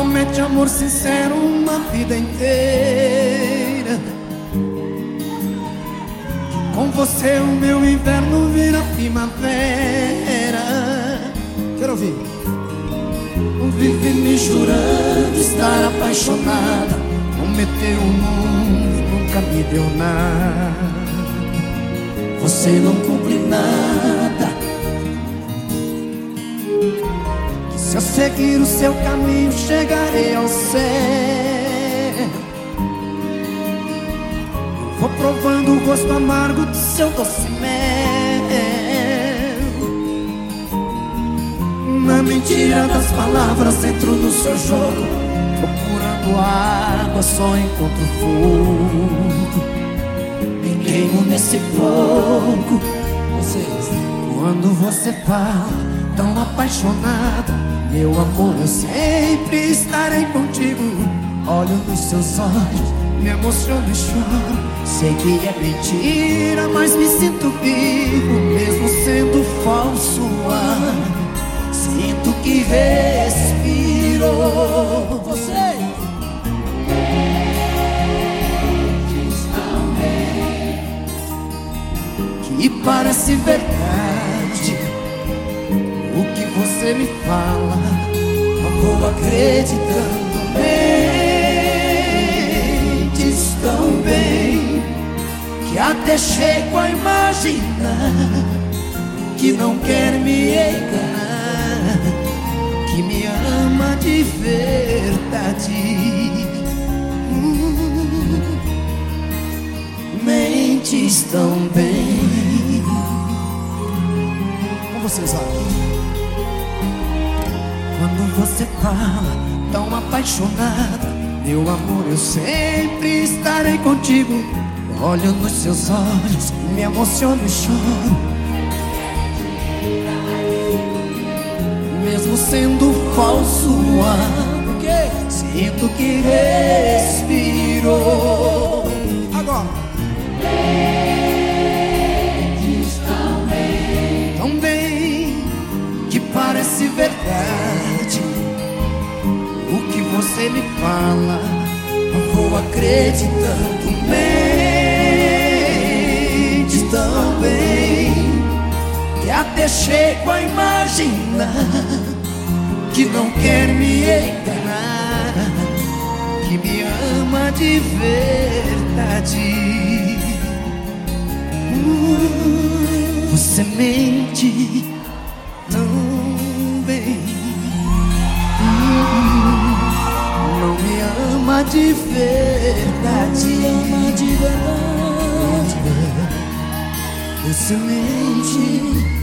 promete amor sincero uma vida inteira. Com você o meu inverno vira primavera. Quero ouvir. Vive me jurando estar apaixonada. Prometeu o mundo e nunca me deu nada. Você não cumpre nada. Se eu seguir o seu caminho, chegarei ao céu. Vou provando o gosto amargo do seu doce mel. Na mentira das palavras, entro no seu jogo. Procurando água, só encontro fogo. Me queimo nesse fogo. Quando você fala tão apaixonado, meu amor, eu sempre estarei contigo. Olho nos seus olhos, me emociono e choro. Sei que é mentira, mas me sinto vivo, mesmo sendo falso. Sinto que respiro. Você. Que parece verdade você me fala. Vou acreditando. Mentes tão bem que até chego a imaginar que não quer me enganar, que me ama de verdade. Mentes tão bem. Como vocês acham? Quando você fala tão apaixonada, meu amor, eu sempre estarei contigo. Olho nos seus olhos, me emociono e choro. Mesmo sendo falso ar, sinto que respiro. Agora. Me fala. Não vou acreditando mente tão bem que até chego a imaginar que não quer me enganar, que me ama de verdade. Uh, você mente de verdade. ama de verdade. Você mente